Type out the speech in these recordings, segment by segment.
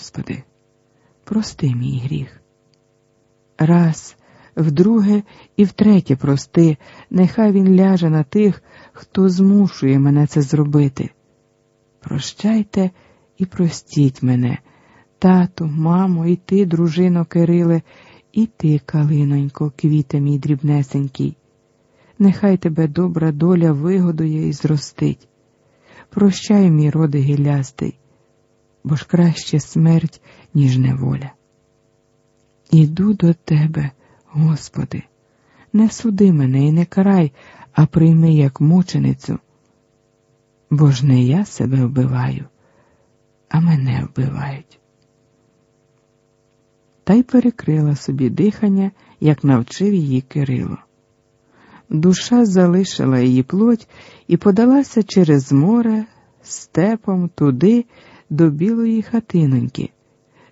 Господи, прости мій гріх. Раз, вдруге і втретє прости, нехай він ляже на тих, хто змушує мене це зробити. Прощайте і простіть мене, тату, мамо, і ти, дружино Кириле, і ти, калинонько, квіте мій дрібнесенький. Нехай тебе добра доля вигодує і зростить. Прощай, мій роди гілястий, бо ж краще смерть, ніж неволя. Іду до тебе, Господи, не суди мене і не карай, а прийми як мученицю, бо ж не я себе вбиваю, а мене вбивають. Та й перекрила собі дихання, як навчив її Кирило. Душа залишила її плоть і подалася через море степом туди до білої хатиноньки,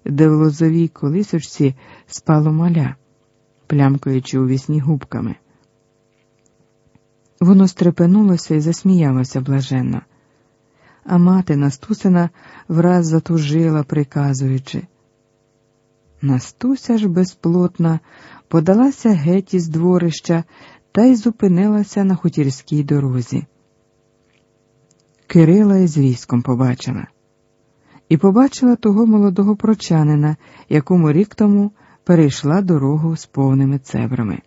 де в лозовій колисочці спало маля, плямкаючи у вісні губками. Воно стрепенулося і засміялося блаженно, а мати Настусина враз затужила, приказуючи. Настуся ж безплотна подалася геть із дворища та й зупинилася на хутірській дорозі. Кирила із військом побачила, і побачила того молодого прочанина, якому рік тому перейшла дорогу з повними цебрами.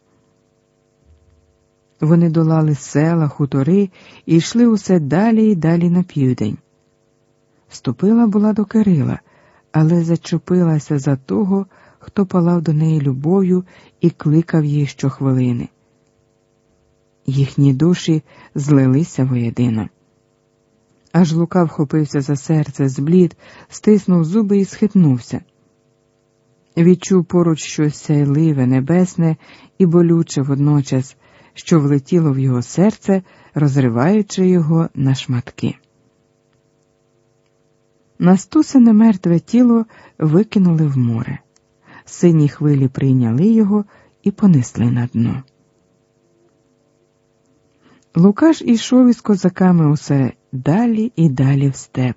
Вони долали села, хутори і йшли усе далі і далі на південь. Вступила була до Кирила, але зачепилася за того, хто палав до неї любов'ю і кликав її щохвилини. Їхні душі злилися воєдино. Аж Лука вхопився за серце, зблід, стиснув зуби і схитнувся. Відчув поруч щось сяйливе, небесне і болюче водночас, що влетіло в його серце, розриваючи його на шматки. Настусене мертве тіло викинули в море. Сині хвилі прийняли його і понесли на дно. Лукаш ішов із козаками усе далі і далі в степ.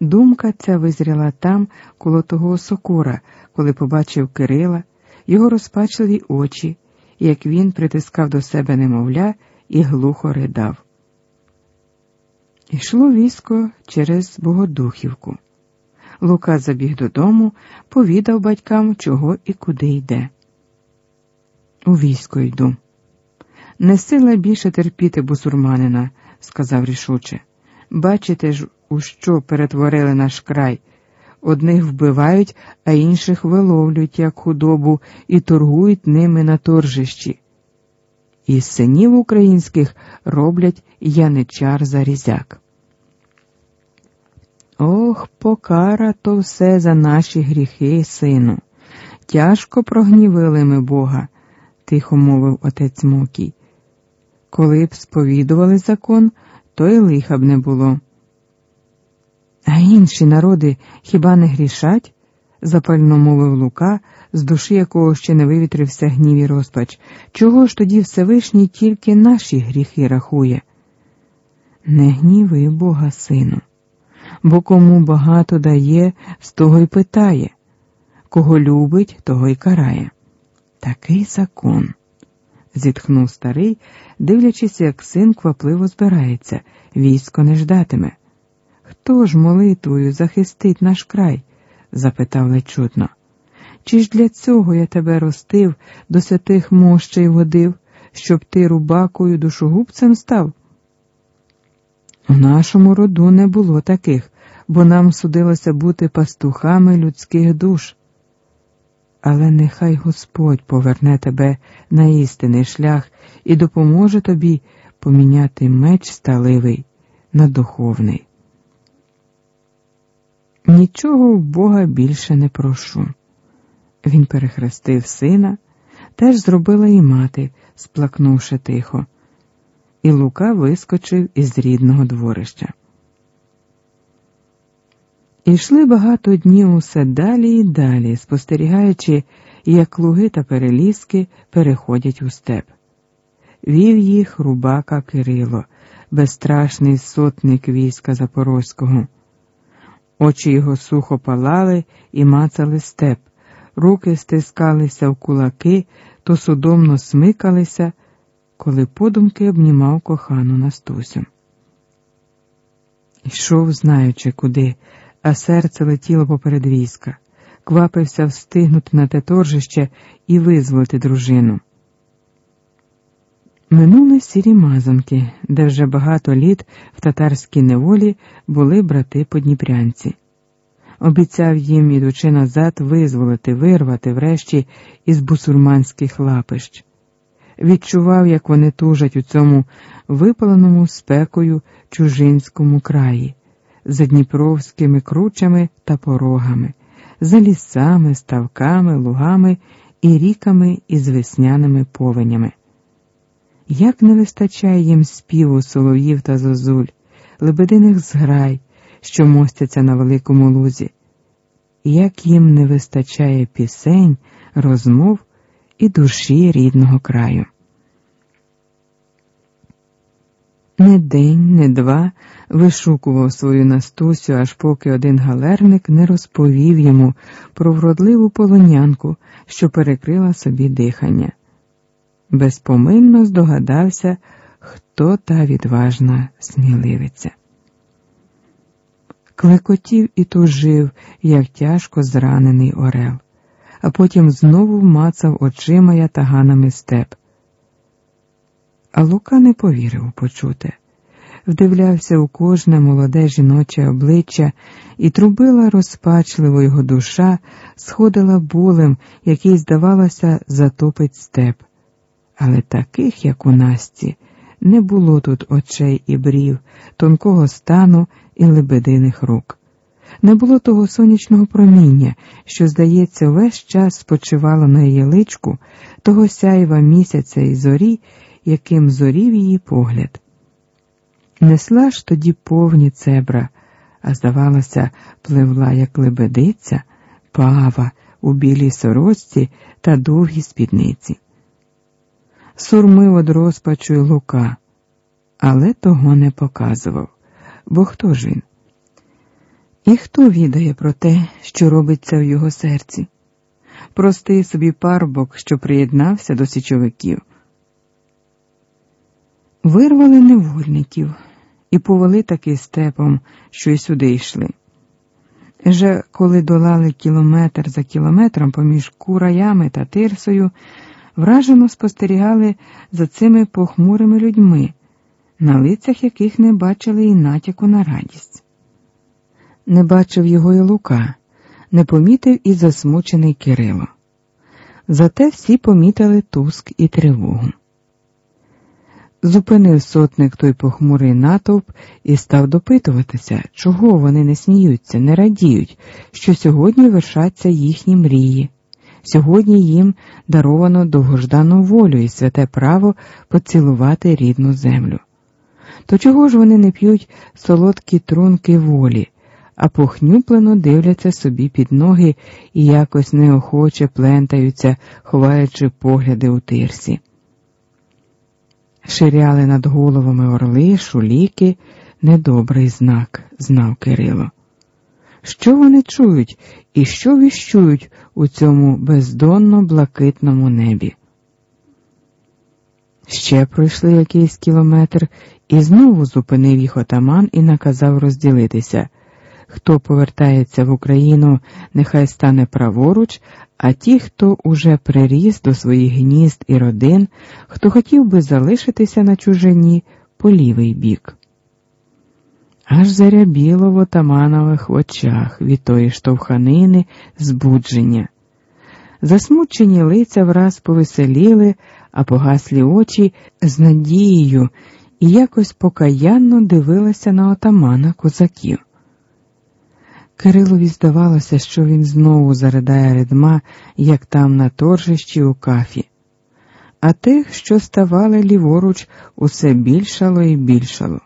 Думка ця визріла там, коло того сокура, коли побачив Кирила, його розпачливі очі, як він притискав до себе немовля і глухо ридав. Ішло військо через Богодухівку. Лука забіг додому, повідав батькам, чого і куди йде. У військо йду. Не сила більше терпіти бусурманина, сказав рішуче. Бачите ж, у що перетворили наш край. Одних вбивають, а інших виловлюють, як худобу, і торгують ними на торжищі. Із синів українських роблять яничар зарізяк. Ох, покара то все за наші гріхи, сину. Тяжко прогнівили ми Бога, тихо мовив отець Мокій. Коли б сповідували закон, то й лиха б не було. А інші народи хіба не грішать? запально мовив Лука, з душі якого ще не вивітрився гнів і розпач. Чого ж тоді Всевишній тільки наші гріхи рахує? Не гніви Бога, сину, бо кому багато дає, з того й питає, кого любить, того й карає. Такий закон зітхнув старий, дивлячись, як син квапливо збирається, військо не ждатиме. Хто ж молитвою захистить наш край? запитав ледь чутно. Чи ж для цього я тебе ростив, до святих мощей водив, щоб ти рубакою душогубцем став? У нашому роду не було таких, бо нам судилося бути пастухами людських душ але нехай Господь поверне тебе на істинний шлях і допоможе тобі поміняти меч сталивий на духовний. Нічого в Бога більше не прошу. Він перехрестив сина, теж зробила і мати, сплакнувши тихо, і Лука вискочив із рідного дворища. Ішли багато днів усе далі і далі, спостерігаючи, як луги та переліски переходять у степ. Вів їх рубака Кирило, безстрашний сотник війська Запорозького. Очі його сухо палали і мацали степ, руки стискалися в кулаки, то судомно смикалися, коли подумки обнімав кохану Настусю. Йшов, знаючи куди, а серце летіло поперед війська, квапився встигнути на те торжище і визволити дружину. Минули сірі мазанки, де вже багато літ в татарській неволі були брати подніпрянці. Обіцяв їм, ідучи назад, визволити, вирвати врешті із бусурманських лапищ. Відчував, як вони тужать у цьому випаленому спекою чужинському краї, за дніпровськими кручами та порогами, за лісами, ставками, лугами і ріками із весняними повенями. Як не вистачає їм співу солов'їв та зозуль, лебединих зграй, що мостяться на великому лузі, як їм не вистачає пісень, розмов і душі рідного краю. Не день, не два вишукував свою Настусю, аж поки один галерник не розповів йому про вродливу полонянку, що перекрила собі дихання безпомильно здогадався, хто та відважна сміливиця. Клекотів і тужив, як тяжко зранений орел, а потім знову вмацав очима ятаганами степ. А Лука не повірив почуте, вдивлявся у кожне молоде жіноче обличчя, і трубила розпачливо його душа, сходила болем, який, здавалося, затопить степ але таких, як у Насті, не було тут очей і брів, тонкого стану і лебединих рук. Не було того сонячного проміння, що, здається, весь час спочивало на її личку, того сяйва місяця і зорі, яким зорів її погляд. Несла ж тоді повні цебра, а здавалося, пливла, як лебедиця, пава у білій сорочці та довгій спідниці сурмив од розпачу й лука, але того не показував, бо хто ж він? І хто відає про те, що робиться в його серці? Простий собі парубок, що приєднався до січовиків. Вирвали невольників і повели таки степом, що й сюди йшли. Вже коли долали кілометр за кілометром поміж кураями та тирсою, вражено спостерігали за цими похмурими людьми, на лицях яких не бачили і натяку на радість. Не бачив його і Лука, не помітив і засмучений Кирило. Зате всі помітили туск і тривогу. Зупинив сотник той похмурий натовп і став допитуватися, чого вони не сміються, не радіють, що сьогодні вершаться їхні мрії, Сьогодні їм даровано довгождану волю і святе право поцілувати рідну землю. То чого ж вони не п'ють солодкі трунки волі, а похнюплено дивляться собі під ноги і якось неохоче плентаються, ховаючи погляди у тирсі? Ширяли над головами орли, шуліки, недобрий знак, знав Кирило. Що вони чують і що віщують у цьому бездонно блакитному небі? Ще пройшли якийсь кілометр, і знову зупинив їх отаман і наказав розділитися. Хто повертається в Україну, нехай стане праворуч, а ті, хто уже приріс до своїх гнізд і родин, хто хотів би залишитися на чужині, по лівий бік аж зарябіло в отаманових очах від тої штовханини збудження. Засмучені лиця враз повеселіли, а погаслі очі з надією і якось покаянно дивилися на отамана козаків. Кирилові здавалося, що він знову заридає ридма, як там на торжищі у кафі, а тих, що ставали ліворуч, усе більшало і більшало.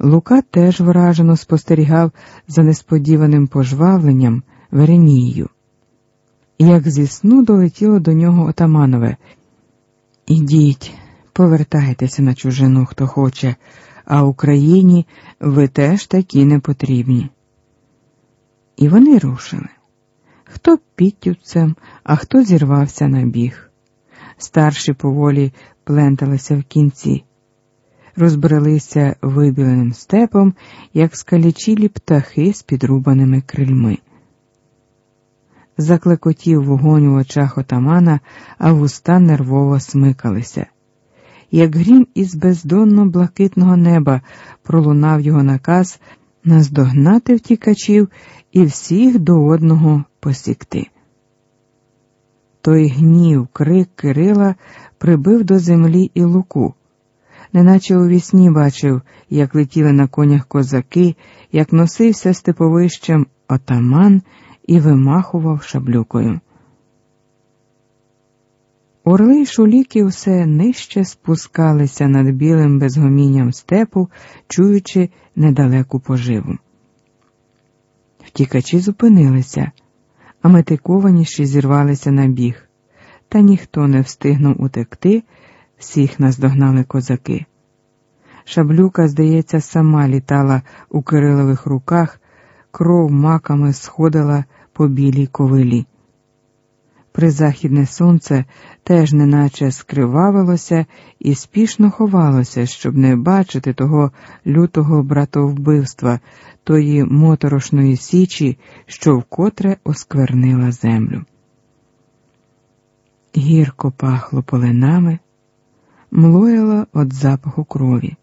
Лука теж вражено спостерігав за несподіваним пожвавленням Веремією. Як зі сну долетіло до нього отаманове. Ідіть, повертайтеся на чужину, хто хоче, а Україні ви теж такі не потрібні. І вони рушили. Хто підтюцем, а хто зірвався на біг. Старші поволі пленталися в кінці, розбрелися вибіленим степом, як скалічілі птахи з підрубаними крильми. Заклекотів вогонь у очах отамана, а вуста нервово смикалися. Як грім із бездонно блакитного неба пролунав його наказ наздогнати втікачів і всіх до одного посікти. Той гнів, крик Кирила прибив до землі і луку, неначе у вісні бачив, як летіли на конях козаки, як носився степовищем отаман і вимахував шаблюкою. Орли й шуліки все нижче спускалися над білим безгомінням степу, чуючи недалеку поживу. Втікачі зупинилися, а метикованіші зірвалися на біг, та ніхто не встигнув утекти, всіх наздогнали козаки. Шаблюка, здається, сама літала у Кирилових руках, кров маками сходила по білій ковилі. Призахідне сонце теж неначе скривавилося і спішно ховалося, щоб не бачити того лютого братовбивства, тої моторошної січі, що вкотре осквернила землю. Гірко пахло полинами, млояло від запаху крові.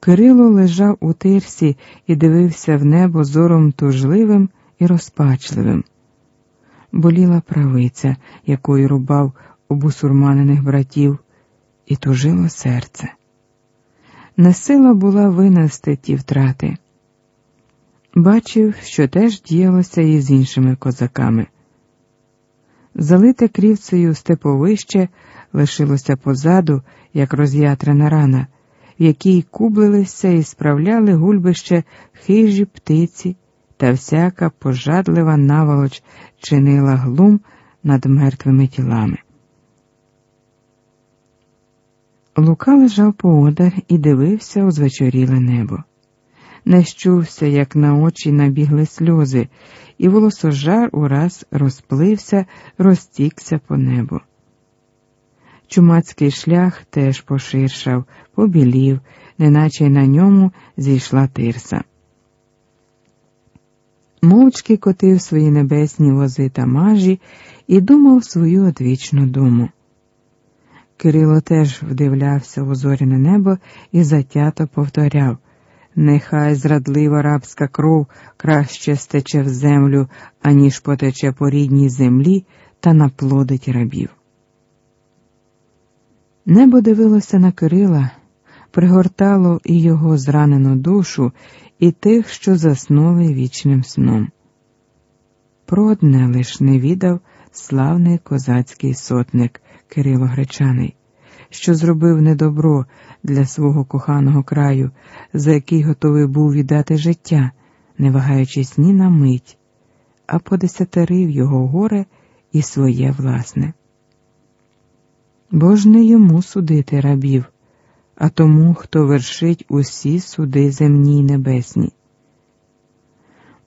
Кирило лежав у тирсі і дивився в небо зором тужливим і розпачливим. Боліла правиця, якою рубав обусурманених братів, і тужило серце. Несила була винести ті втрати. Бачив, що теж діялося і з іншими козаками. Залите крівцею степовище лишилося позаду, як роз'ятрена рана, в якій кублилися і справляли гульбище хижі птиці, та всяка пожадлива наволоч чинила глум над мертвими тілами. Лука лежав поодаль і дивився у звечоріле небо. Не щувся, як на очі набігли сльози, і волосожар ураз розплився, розтікся по небу. Чумацький шлях теж поширшав, побілів, неначе на ньому зійшла тирса. Мовчки котив свої небесні вози та мажі і думав свою одвічну думу. Кирило теж вдивлявся у зоряне небо і затято повторяв Нехай зрадлива рабська кров краще стече в землю, аніж потече по рідній землі та наплодить рабів. Небо дивилося на Кирила, пригортало і його зранену душу, і тих, що заснули вічним сном. Про одне лиш не відав славний козацький сотник Кирило Гречаний, що зробив недобро для свого коханого краю, за який готовий був віддати життя, не вагаючись ні на мить, а подесятерив його горе і своє власне. Бо ж не йому судити рабів, а тому, хто вершить усі суди земні й небесні.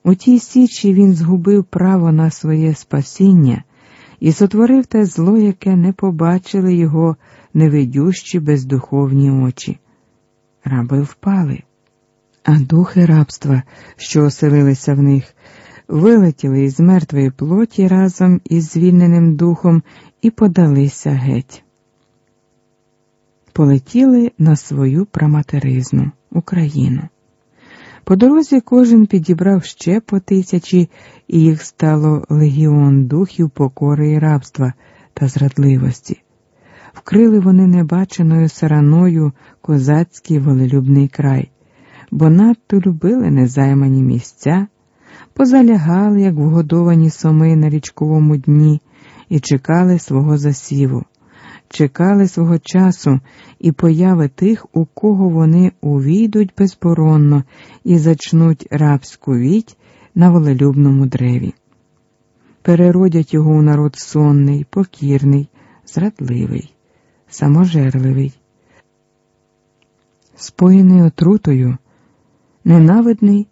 У тій січі він згубив право на своє спасіння і сотворив те зло, яке не побачили його невидющі бездуховні очі. Раби впали, а духи рабства, що оселилися в них, вилетіли із мертвої плоті разом із звільненим духом і подалися геть полетіли на свою праматеризну Україну. По дорозі кожен підібрав ще по тисячі, і їх стало легіон духів покори і рабства та зрадливості. Вкрили вони небаченою сараною козацький волелюбний край, бо надто любили незаймані місця, позалягали, як вгодовані соми на річковому дні, і чекали свого засіву чекали свого часу і появи тих, у кого вони увійдуть безборонно і зачнуть рабську віть на волелюбному древі. Переродять його у народ сонний, покірний, зрадливий, саможерливий, споєний отрутою, ненавидний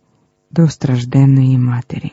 до стражденної матері.